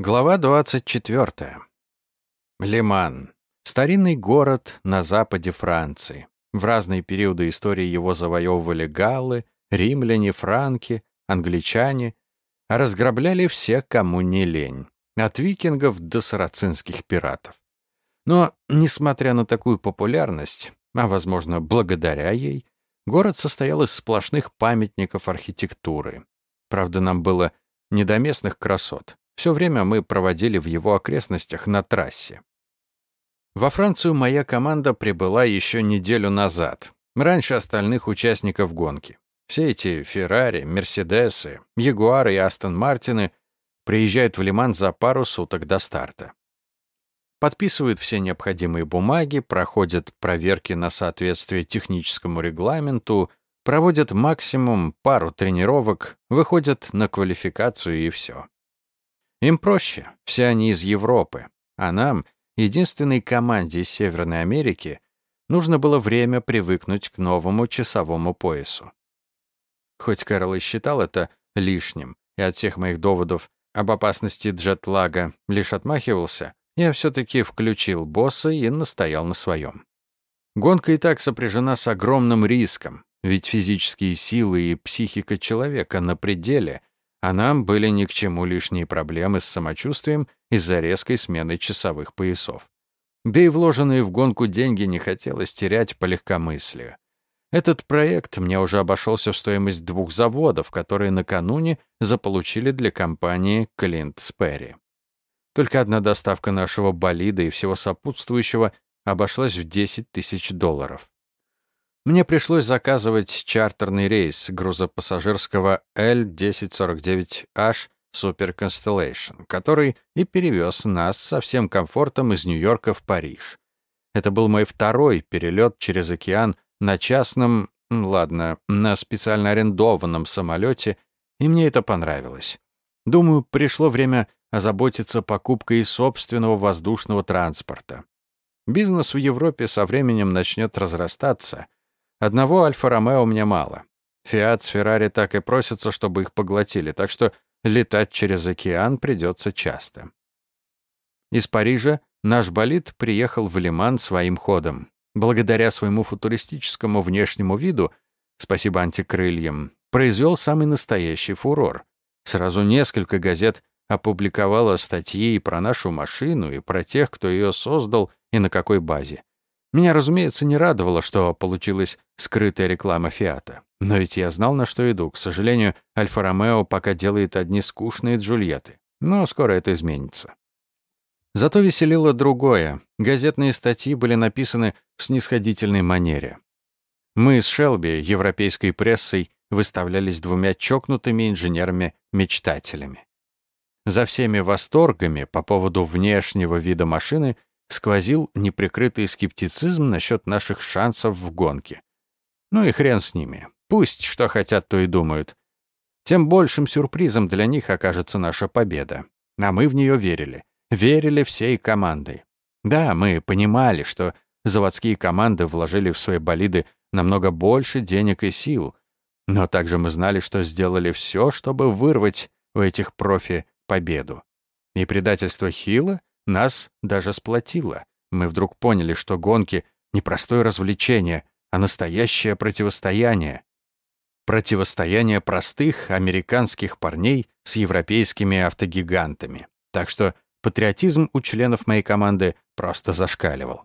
Глава 24. Лиман. Старинный город на западе Франции. В разные периоды истории его завоевывали галлы, римляне, франки, англичане, а разграбляли все, кому не лень. От викингов до сарацинских пиратов. Но, несмотря на такую популярность, а, возможно, благодаря ей, город состоял из сплошных памятников архитектуры. Правда, нам было не до местных красот. Все время мы проводили в его окрестностях на трассе. Во Францию моя команда прибыла еще неделю назад, раньше остальных участников гонки. Все эти Феррари, Мерседесы, Ягуары и Астон Мартины приезжают в Лиман за пару суток до старта. Подписывают все необходимые бумаги, проходят проверки на соответствие техническому регламенту, проводят максимум пару тренировок, выходят на квалификацию и все. Им проще, все они из Европы, а нам, единственной команде из Северной Америки, нужно было время привыкнуть к новому часовому поясу. Хоть Кэрол и считал это лишним, и от всех моих доводов об опасности джетлага лишь отмахивался, я все-таки включил босса и настоял на своем. Гонка и так сопряжена с огромным риском, ведь физические силы и психика человека на пределе, а нам были ни к чему лишние проблемы с самочувствием из-за резкой смены часовых поясов. Да и вложенные в гонку деньги не хотелось терять по легкомыслию. Этот проект мне уже обошелся в стоимость двух заводов, которые накануне заполучили для компании Клинт Сперри. Только одна доставка нашего болида и всего сопутствующего обошлась в 10 тысяч долларов. Мне пришлось заказывать чартерный рейс грузопассажирского L-1049H Super Constellation, который и перевез нас со всем комфортом из Нью-Йорка в Париж. Это был мой второй перелет через океан на частном, ладно, на специально арендованном самолете, и мне это понравилось. Думаю, пришло время озаботиться покупкой собственного воздушного транспорта. Бизнес в Европе со временем начнет разрастаться — Одного Альфа-Ромео мне мало. Фиат с Феррари так и просятся, чтобы их поглотили, так что летать через океан придется часто. Из Парижа наш болид приехал в Лиман своим ходом. Благодаря своему футуристическому внешнему виду, спасибо антикрыльям, произвел самый настоящий фурор. Сразу несколько газет опубликовало статьи про нашу машину, и про тех, кто ее создал и на какой базе. Меня, разумеется, не радовало, что получилась скрытая реклама «Фиата». Но ведь я знал, на что иду. К сожалению, «Альфа-Ромео» пока делает одни скучные «Джульетты». Но скоро это изменится. Зато веселило другое. Газетные статьи были написаны в снисходительной манере. Мы с Шелби, европейской прессой, выставлялись двумя чокнутыми инженерами-мечтателями. За всеми восторгами по поводу внешнего вида машины сквозил неприкрытый скептицизм насчет наших шансов в гонке. Ну и хрен с ними. Пусть что хотят, то и думают. Тем большим сюрпризом для них окажется наша победа. А мы в нее верили. Верили всей командой. Да, мы понимали, что заводские команды вложили в свои болиды намного больше денег и сил, но также мы знали, что сделали все, чтобы вырвать у этих профи победу. И предательство Хилла нас даже сплотило. Мы вдруг поняли, что гонки — не простое развлечение, а настоящее противостояние. Противостояние простых американских парней с европейскими автогигантами. Так что патриотизм у членов моей команды просто зашкаливал.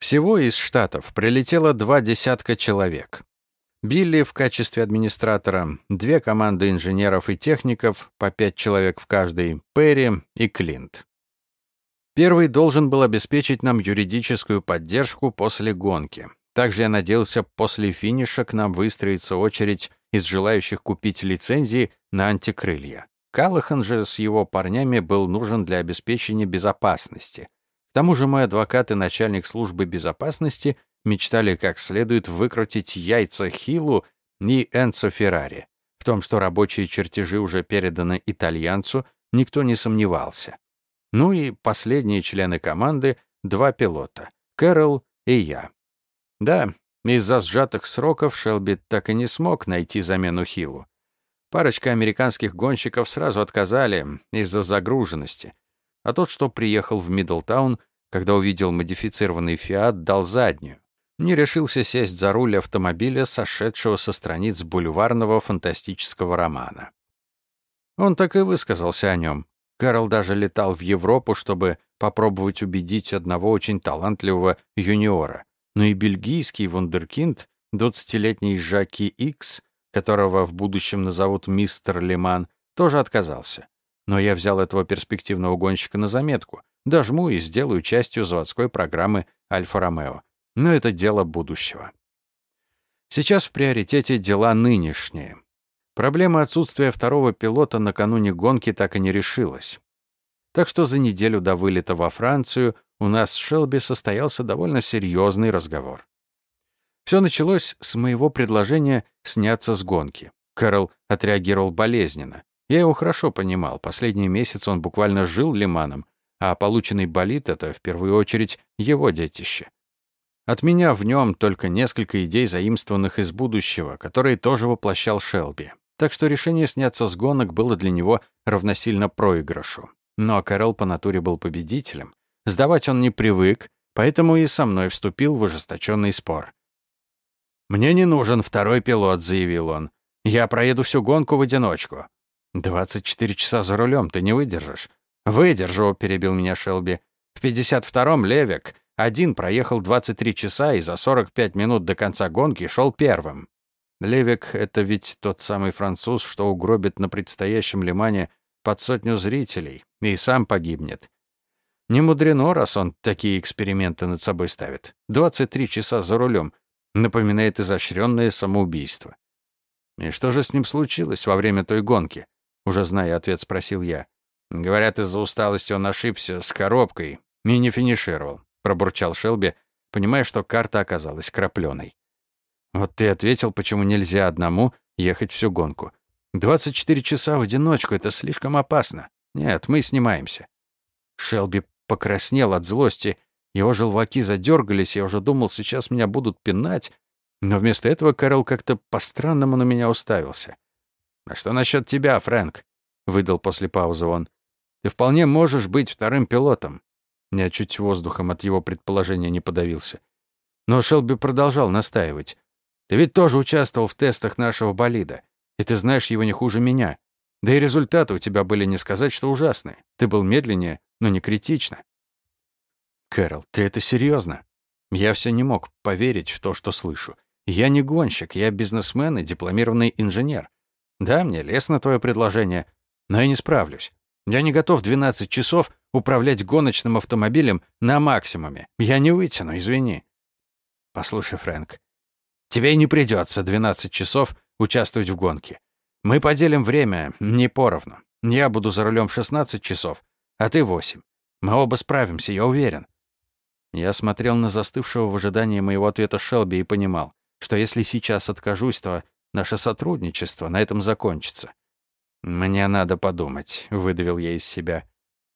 Всего из Штатов прилетело два десятка человек. Билли в качестве администратора, две команды инженеров и техников, по пять человек в каждой, Перри и Клинт. Первый должен был обеспечить нам юридическую поддержку после гонки. Также я надеялся, после финиша к нам выстроится очередь из желающих купить лицензии на антикрылья. Калахан же с его парнями был нужен для обеспечения безопасности. К тому же мой адвокат и начальник службы безопасности мечтали как следует выкрутить яйца Хилу и Энцо Феррари. В том, что рабочие чертежи уже переданы итальянцу, никто не сомневался. Ну и последние члены команды — два пилота — Кэрол и я. Да, из-за сжатых сроков Шелби так и не смог найти замену Хиллу. Парочка американских гонщиков сразу отказали из-за загруженности. А тот, что приехал в Мидлтаун, когда увидел модифицированный «Фиат», дал заднюю. Не решился сесть за руль автомобиля, сошедшего со страниц бульварного фантастического романа. Он так и высказался о нем. Карл даже летал в Европу, чтобы попробовать убедить одного очень талантливого юниора. Но и бельгийский вундеркинд, 20-летний Жаки Икс, которого в будущем назовут мистер Лиман, тоже отказался. Но я взял этого перспективного гонщика на заметку, дожму и сделаю частью заводской программы «Альфа-Ромео». Но это дело будущего. Сейчас в приоритете дела нынешние. Проблема отсутствия второго пилота накануне гонки так и не решилась. Так что за неделю до вылета во Францию у нас с Шелби состоялся довольно серьезный разговор. Все началось с моего предложения сняться с гонки. Кэрол отреагировал болезненно. Я его хорошо понимал. Последние месяцы он буквально жил лиманом, а полученный болид — это, в первую очередь, его детище. От меня в нем только несколько идей, заимствованных из будущего, которые тоже воплощал Шелби. Так что решение сняться с гонок было для него равносильно проигрышу. Но Кэрол по натуре был победителем. Сдавать он не привык, поэтому и со мной вступил в ожесточенный спор. «Мне не нужен второй пилот», — заявил он. «Я проеду всю гонку в одиночку». «Двадцать четыре часа за рулем ты не выдержишь». «Выдержу», — перебил меня Шелби. «В 52-м Левик один проехал 23 часа и за 45 минут до конца гонки шел первым». Левик — это ведь тот самый француз, что угробит на предстоящем Лимане под сотню зрителей и сам погибнет. Не мудрено, раз он такие эксперименты над собой ставит. 23 часа за рулем. Напоминает изощренное самоубийство. И что же с ним случилось во время той гонки? Уже зная ответ, спросил я. Говорят, из-за усталости он ошибся с коробкой и не финишировал, пробурчал Шелби, понимая, что карта оказалась крапленой. Вот ты ответил, почему нельзя одному ехать всю гонку. 24 часа в одиночку — это слишком опасно. Нет, мы снимаемся. Шелби покраснел от злости. Его желваки задергались, я уже думал, сейчас меня будут пинать. Но вместо этого Кэрол как-то по-странному на меня уставился. «А что насчет тебя, Фрэнк?» — выдал после паузы он. «Ты вполне можешь быть вторым пилотом». Я чуть воздухом от его предположения не подавился. Но Шелби продолжал настаивать. «Ты ведь тоже участвовал в тестах нашего болида. И ты знаешь его не хуже меня. Да и результаты у тебя были не сказать, что ужасные. Ты был медленнее, но не критично. Кэрол, ты это серьезно? Я все не мог поверить в то, что слышу. Я не гонщик, я бизнесмен и дипломированный инженер. Да, мне лестно твое предложение, но я не справлюсь. Я не готов 12 часов управлять гоночным автомобилем на максимуме. Я не вытяну, извини. Послушай, Фрэнк, тебе не придется 12 часов участвовать в гонке. Мы поделим время не поровну. Я буду за рулем 16 часов, а ты 8. Мы оба справимся, я уверен. Я смотрел на застывшего в ожидании моего ответа Шелби и понимал, что если сейчас откажусь, то наше сотрудничество на этом закончится. «Мне надо подумать», — выдавил я из себя.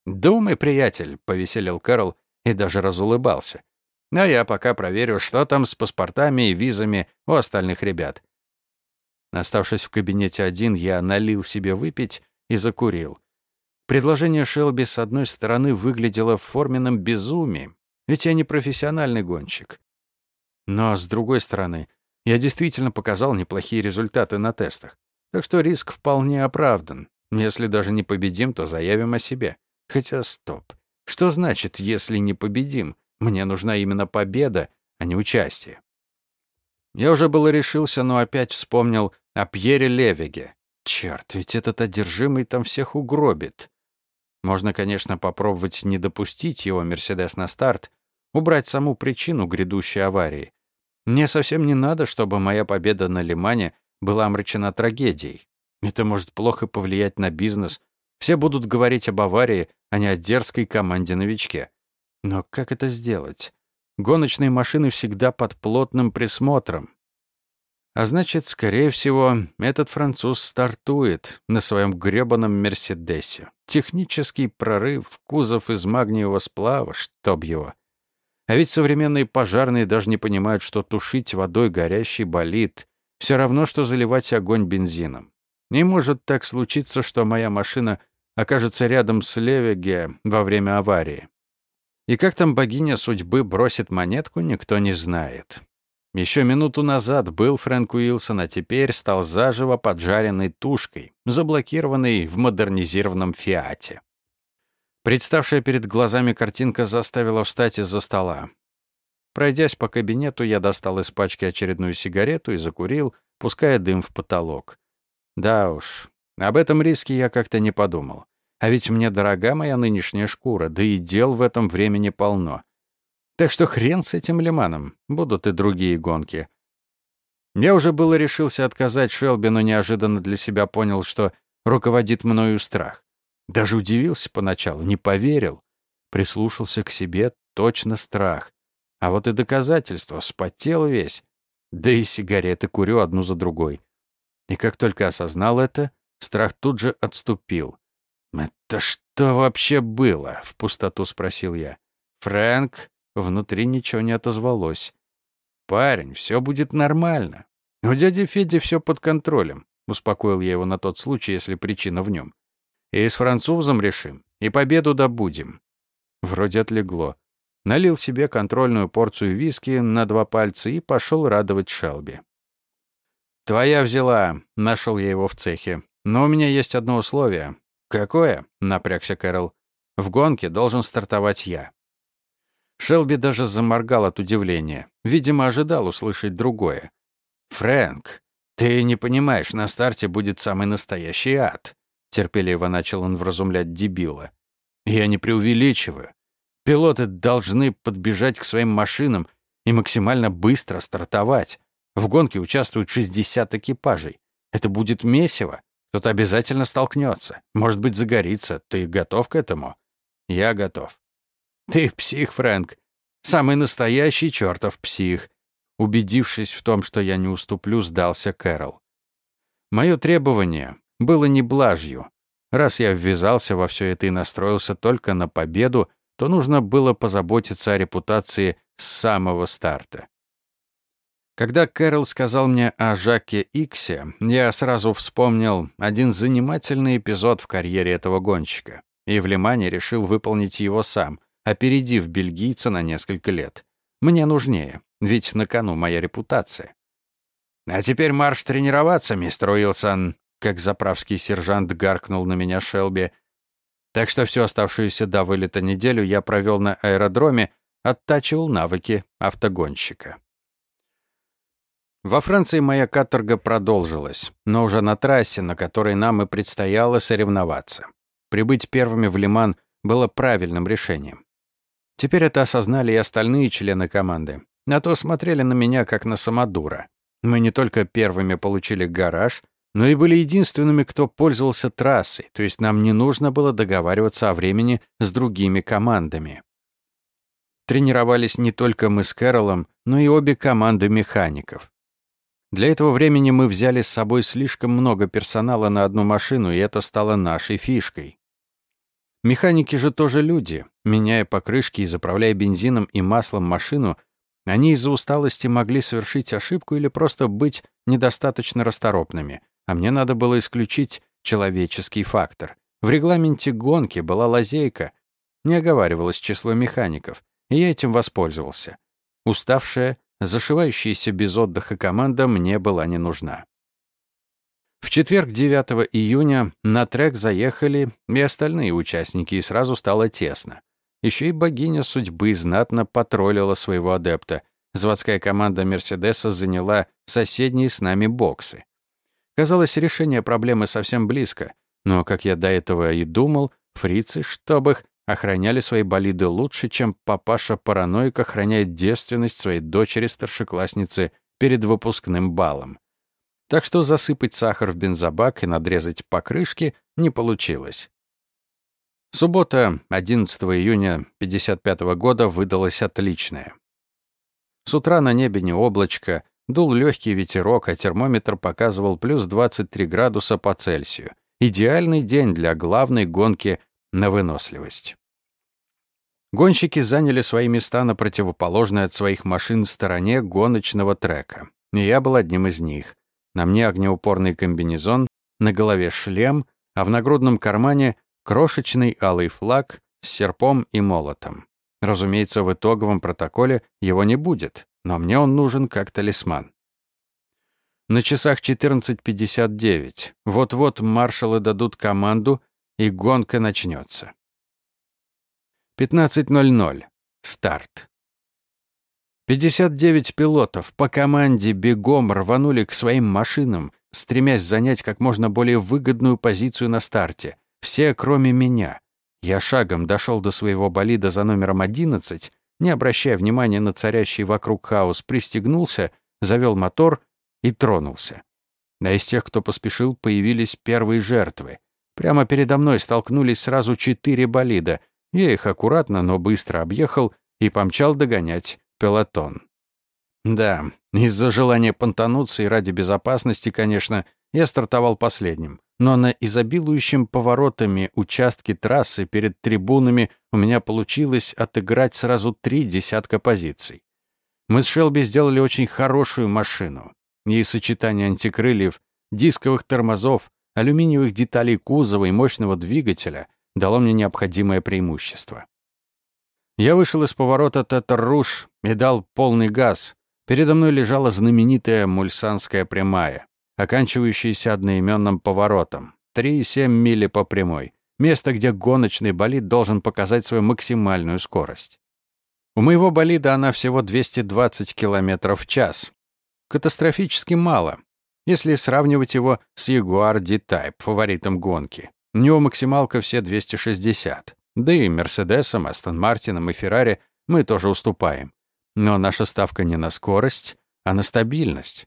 «Думай, приятель», — повеселил Кэрол и даже разулыбался. «А я пока проверю, что там с паспортами и визами у остальных ребят. Оставшись в кабинете один, я налил себе выпить и закурил. Предложение Шелби с одной стороны выглядело в форменном безумии, ведь я не профессиональный гонщик. Но с другой стороны, я действительно показал неплохие результаты на тестах, так что риск вполне оправдан. Если даже не победим, то заявим о себе. Хотя стоп. Что значит, если не победим? Мне нужна именно победа, а не участие. Я уже было решился, но опять вспомнил о Пьере Левиге. Черт, ведь этот одержимый там всех угробит. Можно, конечно, попробовать не допустить его «Мерседес» на старт, убрать саму причину грядущей аварии. Мне совсем не надо, чтобы моя победа на Лимане была омрачена трагедией. Это может плохо повлиять на бизнес. Все будут говорить об аварии, а не о дерзкой команде-новичке. Но как это сделать? Гоночные машины всегда под плотным присмотром. А значит, скорее всего, этот француз стартует на своем грёбаном «Мерседесе». Технический прорыв, кузов из магниевого сплава, чтоб его. А ведь современные пожарные даже не понимают, что тушить водой горящий болид все равно, что заливать огонь бензином. Не может так случиться, что моя машина окажется рядом с Левиге во время аварии. И как там богиня судьбы бросит монетку, никто не знает. Еще минуту назад был Фрэнк Уилсон, а теперь стал заживо поджаренной тушкой, заблокированной в модернизированном «Фиате». Представшая перед глазами картинка заставила встать из-за стола. Пройдясь по кабинету, я достал из пачки очередную сигарету и закурил, пуская дым в потолок. Да уж, об этом риске я как-то не подумал. А ведь мне дорога моя нынешняя шкура, да и дел в этом времени полно. Так что хрен с этим лиманом, будут и другие гонки. Я уже было решился отказать Шелби, но неожиданно для себя понял, что руководит мною страх. Даже удивился поначалу, не поверил. Прислушался к себе, точно страх. А вот и доказательства, спотел весь. Да и сигареты курю одну за другой. И как только осознал это, страх тут же отступил. «Это что вообще было?» — в пустоту спросил я. «Фрэнк?» Внутри ничего не отозвалось. «Парень, все будет нормально. У дяди Феди все под контролем», — успокоил я его на тот случай, если причина в нем. «И с французом решим, и победу добудем». Вроде отлегло. Налил себе контрольную порцию виски на два пальца и пошел радовать Шелби. «Твоя взяла», — нашел я его в цехе. «Но у меня есть одно условие». «Какое?» — напрягся Кэрол. «В гонке должен стартовать я». Шелби даже заморгал от удивления. Видимо, ожидал услышать другое. «Фрэнк, ты не понимаешь, на старте будет самый настоящий ад», терпеливо начал он вразумлять дебила. «Я не преувеличиваю. Пилоты должны подбежать к своим машинам и максимально быстро стартовать. В гонке участвуют 60 экипажей. Это будет месиво. Кто-то обязательно столкнется. Может быть, загорится. Ты готов к этому? Я готов. Ты псих, Фрэнк. Самый настоящий чертов псих. Убедившись в том, что я не уступлю, сдался Кэрол. Мое требование было не блажью. Раз я ввязался во все это и настроился только на победу, то нужно было позаботиться о репутации с самого старта. Когда Кэрол сказал мне о Жаке Иксе, я сразу вспомнил один занимательный эпизод в карьере этого гонщика, и в Лимане решил выполнить его сам, опередив бельгийца на несколько лет. Мне нужнее, ведь на кону моя репутация. «А теперь марш тренироваться, мистер Уилсон», как заправский сержант гаркнул на меня Шелби. Так что всю оставшуюся до вылета неделю я провел на аэродроме, оттачивал навыки автогонщика. Во Франции моя каторга продолжилась, но уже на трассе, на которой нам и предстояло соревноваться. Прибыть первыми в Лиман было правильным решением. Теперь это осознали и остальные члены команды. На то смотрели на меня, как на самодура. Мы не только первыми получили гараж, но и были единственными, кто пользовался трассой, то есть нам не нужно было договариваться о времени с другими командами. Тренировались не только мы с Кэролом, но и обе команды механиков. Для этого времени мы взяли с собой слишком много персонала на одну машину, и это стало нашей фишкой. Механики же тоже люди. Меняя покрышки и заправляя бензином и маслом машину, они из-за усталости могли совершить ошибку или просто быть недостаточно расторопными, а мне надо было исключить человеческий фактор. В регламенте гонки была лазейка, не оговаривалось число механиков, и я этим воспользовался. Уставшая, зашивающаяся без отдыха команда мне была не нужна. В четверг 9 июня на трек заехали и остальные участники, и сразу стало тесно. Еще и богиня судьбы знатно потроллила своего адепта. Заводская команда «Мерседеса» заняла соседние с нами боксы. Казалось, решение проблемы совсем близко, но, как я до этого и думал, фрицы, чтобы их, охраняли свои болиды лучше, чем папаша-параноик охраняет девственность своей дочери-старшеклассницы перед выпускным балом так что засыпать сахар в бензобак и надрезать покрышки не получилось. Суббота, 11 июня 55 года, выдалась отличная. С утра на небе не облачко, дул легкий ветерок, а термометр показывал плюс 23 градуса по Цельсию. Идеальный день для главной гонки на выносливость. Гонщики заняли свои места на противоположной от своих машин стороне гоночного трека. И я был одним из них. На мне огнеупорный комбинезон, на голове шлем, а в нагрудном кармане крошечный алый флаг с серпом и молотом. Разумеется, в итоговом протоколе его не будет, но мне он нужен как талисман. На часах 14.59. Вот-вот маршалы дадут команду, и гонка начнется. 15.00. Старт. 59 пилотов по команде бегом рванули к своим машинам, стремясь занять как можно более выгодную позицию на старте. Все, кроме меня. Я шагом дошел до своего болида за номером 11, не обращая внимания на царящий вокруг хаос, пристегнулся, завел мотор и тронулся. А из тех, кто поспешил, появились первые жертвы. Прямо передо мной столкнулись сразу четыре болида. Я их аккуратно, но быстро объехал и помчал догонять пелотон. Да, из-за желания понтануться и ради безопасности, конечно, я стартовал последним. Но на изобилующем поворотами участке трассы перед трибунами у меня получилось отыграть сразу три десятка позиций. Мы с Шелби сделали очень хорошую машину. И сочетание антикрыльев, дисковых тормозов, алюминиевых деталей кузова и мощного двигателя дало мне необходимое преимущество. Я вышел из поворота Татар-Руш и дал полный газ. Передо мной лежала знаменитая мульсанская прямая, оканчивающаяся одноименным поворотом. 3,7 мили по прямой. Место, где гоночный болид должен показать свою максимальную скорость. У моего болида она всего 220 км в час. Катастрофически мало, если сравнивать его с Jaguar D-Type, фаворитом гонки. У него максималка все 260. Да и Мерседесам, Астон Мартинам и Феррари мы тоже уступаем. Но наша ставка не на скорость, а на стабильность.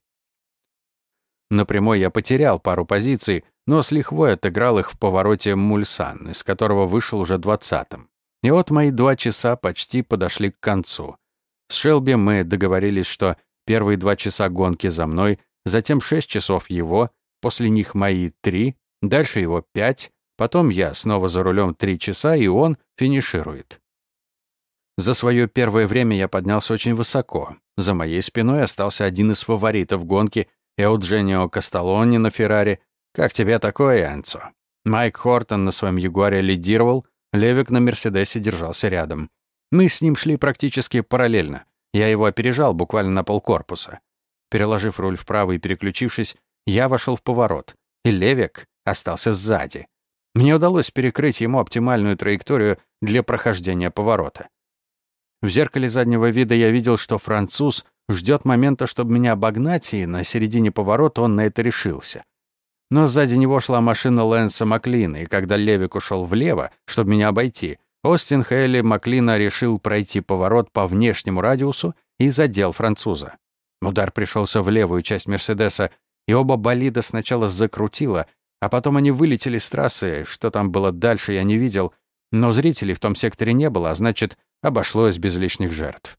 На прямой я потерял пару позиций, но с лихвой отыграл их в повороте Мульсан, из которого вышел уже двадцатым. И вот мои два часа почти подошли к концу. С Шелби мы договорились, что первые два часа гонки за мной, затем шесть часов его, после них мои три, дальше его пять, Потом я снова за рулем три часа, и он финиширует. За свое первое время я поднялся очень высоко. За моей спиной остался один из фаворитов гонки Эудженио Касталони на Феррари. Как тебе такое, Анцо? Майк Хортон на своем Ягуаре лидировал, Левик на Мерседесе держался рядом. Мы с ним шли практически параллельно. Я его опережал буквально на полкорпуса. Переложив руль вправо и переключившись, я вошел в поворот, и Левик остался сзади. Мне удалось перекрыть ему оптимальную траекторию для прохождения поворота. В зеркале заднего вида я видел, что француз ждет момента, чтобы меня обогнать, и на середине поворота он на это решился. Но сзади него шла машина Лэнса Маклина, и когда Левик ушел влево, чтобы меня обойти, Остин Хейли Маклина решил пройти поворот по внешнему радиусу и задел француза. Удар пришелся в левую часть Мерседеса, и оба болида сначала закрутило, а потом они вылетели с трассы, что там было дальше, я не видел, но зрителей в том секторе не было, а значит, обошлось без лишних жертв.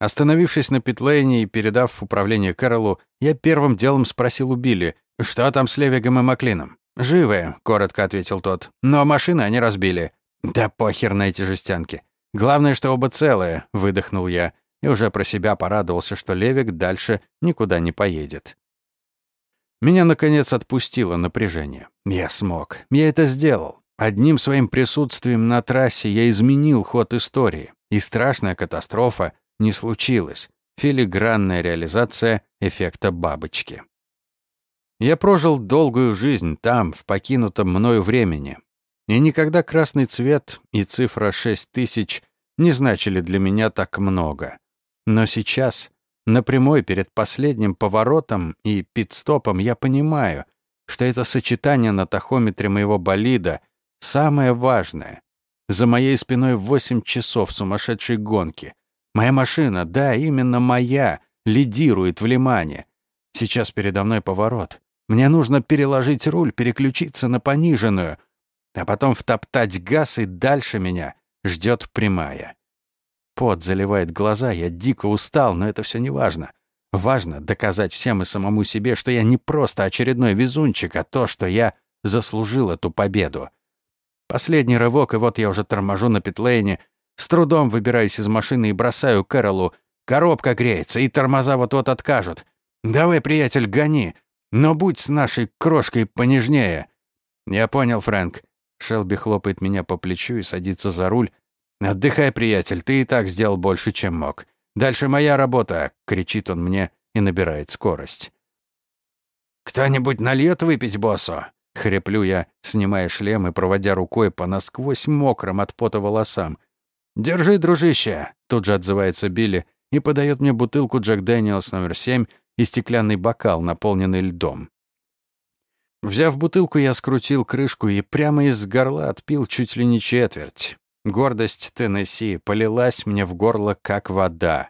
Остановившись на питлейне и передав управление Кэролу, я первым делом спросил у Билли, что там с Левигом и Маклином. «Живые», — коротко ответил тот. «Но машины они разбили». «Да похер на эти жестянки. Главное, что оба целые», — выдохнул я, и уже про себя порадовался, что Левик дальше никуда не поедет. Меня, наконец, отпустило напряжение. Я смог. Я это сделал. Одним своим присутствием на трассе я изменил ход истории. И страшная катастрофа не случилась. Филигранная реализация эффекта бабочки. Я прожил долгую жизнь там, в покинутом мною времени. И никогда красный цвет и цифра 6000 не значили для меня так много. Но сейчас на прямой перед последним поворотом и пит-стопом я понимаю, что это сочетание на тахометре моего болида самое важное. За моей спиной 8 часов сумасшедшей гонки. Моя машина, да, именно моя, лидирует в Лимане. Сейчас передо мной поворот. Мне нужно переложить руль, переключиться на пониженную, а потом втоптать газ, и дальше меня ждет прямая. Пот заливает глаза, я дико устал, но это все не важно. Важно доказать всем и самому себе, что я не просто очередной везунчик, а то, что я заслужил эту победу. Последний рывок, и вот я уже торможу на питлейне, с трудом выбираюсь из машины и бросаю Кэролу. Коробка греется, и тормоза вот-вот откажут. «Давай, приятель, гони!» Но будь с нашей крошкой понежнее». «Я понял, Фрэнк». Шелби хлопает меня по плечу и садится за руль. «Отдыхай, приятель, ты и так сделал больше, чем мог. Дальше моя работа», — кричит он мне и набирает скорость. «Кто-нибудь нальет выпить боссу?» — хриплю я, снимая шлем и проводя рукой по насквозь мокрым от пота волосам. «Держи, дружище!» — тут же отзывается Билли и подает мне бутылку Джек Дэниелс номер семь и стеклянный бокал, наполненный льдом. Взяв бутылку, я скрутил крышку и прямо из горла отпил чуть ли не четверть. Гордость Теннесси полилась мне в горло, как вода.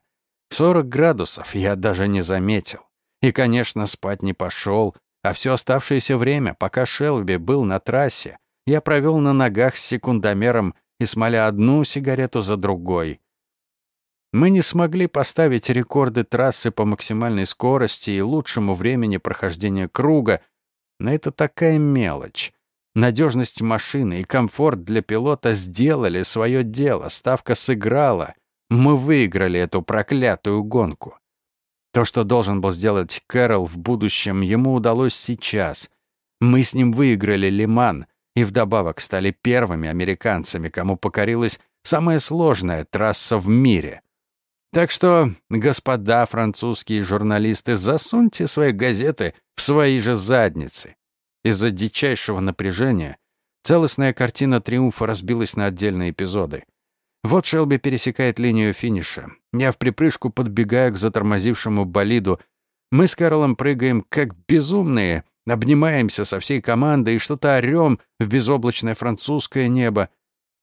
Сорок градусов я даже не заметил. И, конечно, спать не пошел, а все оставшееся время, пока Шелби был на трассе, я провел на ногах с секундомером и смоля одну сигарету за другой. Мы не смогли поставить рекорды трассы по максимальной скорости и лучшему времени прохождения круга, но это такая мелочь. Надежность машины и комфорт для пилота сделали свое дело, ставка сыграла. Мы выиграли эту проклятую гонку. То, что должен был сделать Кэрол в будущем, ему удалось сейчас. Мы с ним выиграли Лиман и вдобавок стали первыми американцами, кому покорилась самая сложная трасса в мире. Так что, господа французские журналисты, засуньте свои газеты в свои же задницы. Из-за дичайшего напряжения целостная картина триумфа разбилась на отдельные эпизоды. Вот Шелби пересекает линию финиша. Я в припрыжку подбегаю к затормозившему болиду. Мы с Карлом прыгаем как безумные, обнимаемся со всей командой и что-то орем в безоблачное французское небо.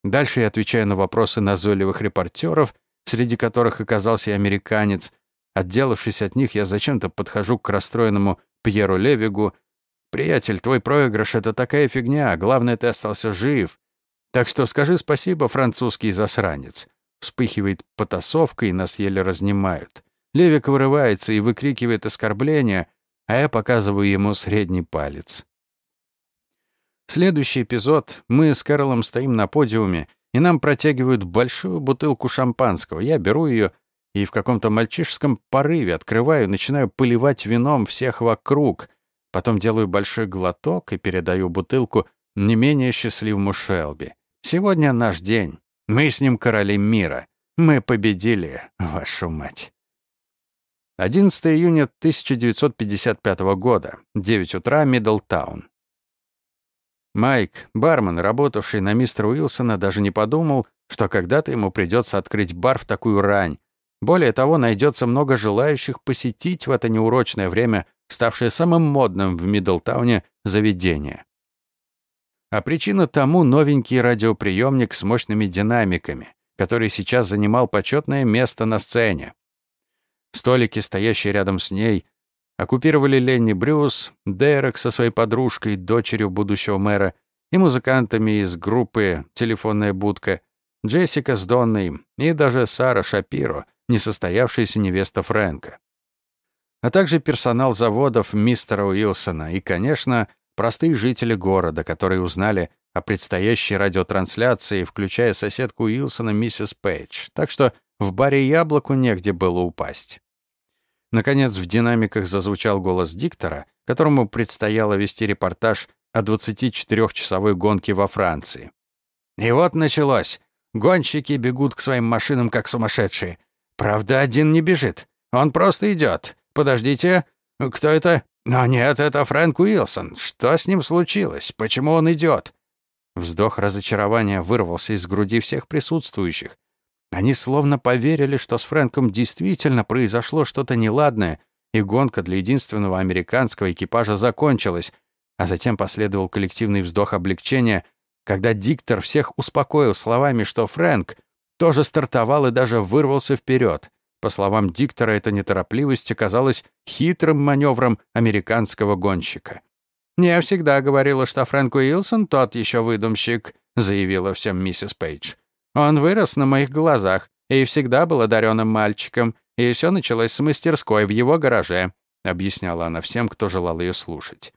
Дальше я отвечаю на вопросы назойливых репортеров, среди которых оказался и американец. Отделавшись от них, я зачем-то подхожу к расстроенному Пьеру Левигу. «Приятель, твой проигрыш — это такая фигня, главное, ты остался жив. Так что скажи спасибо, французский засранец. Вспыхивает потасовка, и нас еле разнимают. Левик вырывается и выкрикивает оскорбление, а я показываю ему средний палец. Следующий эпизод. Мы с Кэролом стоим на подиуме, и нам протягивают большую бутылку шампанского. Я беру ее и в каком-то мальчишеском порыве открываю, начинаю поливать вином всех вокруг. Потом делаю большой глоток и передаю бутылку не менее счастливому Шелби. Сегодня наш день. Мы с ним короли мира. Мы победили, вашу мать. 11 июня 1955 года, 9 утра, Миддлтаун. Майк, бармен, работавший на мистера Уилсона, даже не подумал, что когда-то ему придется открыть бар в такую рань. Более того, найдется много желающих посетить в это неурочное время ставшее самым модным в Миддлтауне заведение. А причина тому новенький радиоприемник с мощными динамиками, который сейчас занимал почетное место на сцене. Столики, стоящие рядом с ней, оккупировали Ленни Брюс, Дерек со своей подружкой, дочерью будущего мэра, и музыкантами из группы «Телефонная будка», Джессика с Донной и даже Сара Шапиро, несостоявшаяся невеста Фрэнка. А также персонал заводов мистера Уилсона и, конечно, Простые жители города, которые узнали о предстоящей радиотрансляции, включая соседку Уилсона миссис Пейдж. Так что в баре «Яблоку» негде было упасть. Наконец, в динамиках зазвучал голос диктора, которому предстояло вести репортаж о 24-часовой гонке во Франции. И вот началось. Гонщики бегут к своим машинам, как сумасшедшие. Правда, один не бежит. Он просто идет. Подождите, кто это? «Но нет, это Фрэнк Уилсон. Что с ним случилось? Почему он идет?» Вздох разочарования вырвался из груди всех присутствующих. Они словно поверили, что с Фрэнком действительно произошло что-то неладное, и гонка для единственного американского экипажа закончилась, а затем последовал коллективный вздох облегчения, когда диктор всех успокоил словами, что Фрэнк тоже стартовал и даже вырвался вперед. По словам диктора, эта неторопливость оказалась хитрым маневром американского гонщика. «Я всегда говорила, что Фрэнк Уилсон тот еще выдумщик», заявила всем миссис Пейдж. «Он вырос на моих глазах и всегда был одаренным мальчиком, и все началось с мастерской в его гараже», объясняла она всем, кто желал ее слушать.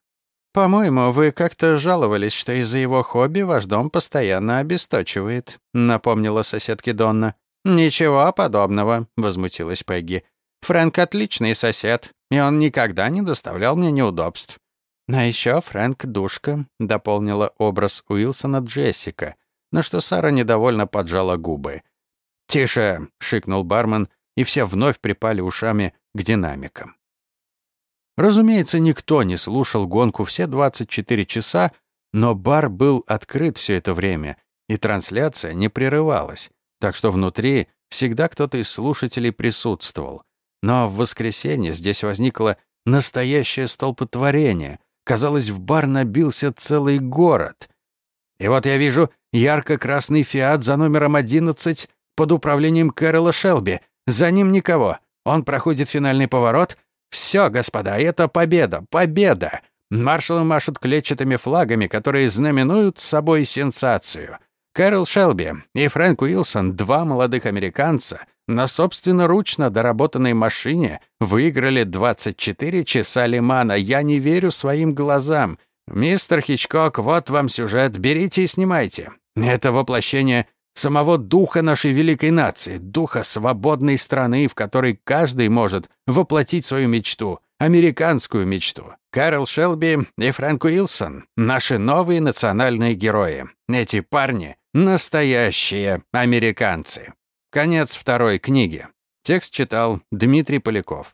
«По-моему, вы как-то жаловались, что из-за его хобби ваш дом постоянно обесточивает», напомнила соседке Донна. «Ничего подобного», — возмутилась Пегги. Фрэнк отличный сосед, и он никогда не доставлял мне неудобств. А еще Фрэнк душка, дополнила образ Уилсона Джессика, на что Сара недовольно поджала губы. «Тише!» — шикнул бармен, и все вновь припали ушами к динамикам. Разумеется, никто не слушал гонку все 24 часа, но бар был открыт все это время, и трансляция не прерывалась, так что внутри всегда кто-то из слушателей присутствовал. Но в воскресенье здесь возникло настоящее столпотворение. Казалось, в бар набился целый город. И вот я вижу ярко-красный «Фиат» за номером 11 под управлением Кэрола Шелби. За ним никого. Он проходит финальный поворот. Все, господа, это победа, победа. Маршалы машут клетчатыми флагами, которые знаменуют собой сенсацию. Кэрол Шелби и Фрэнк Уилсон, два молодых американца, на собственноручно доработанной машине выиграли 24 часа Лимана. Я не верю своим глазам. Мистер Хичкок, вот вам сюжет, берите и снимайте. Это воплощение самого духа нашей великой нации, духа свободной страны, в которой каждый может воплотить свою мечту, американскую мечту. Карл Шелби и Фрэнк Уилсон — наши новые национальные герои. Эти парни — настоящие американцы. Конец второй книги. Текст читал Дмитрий Поляков.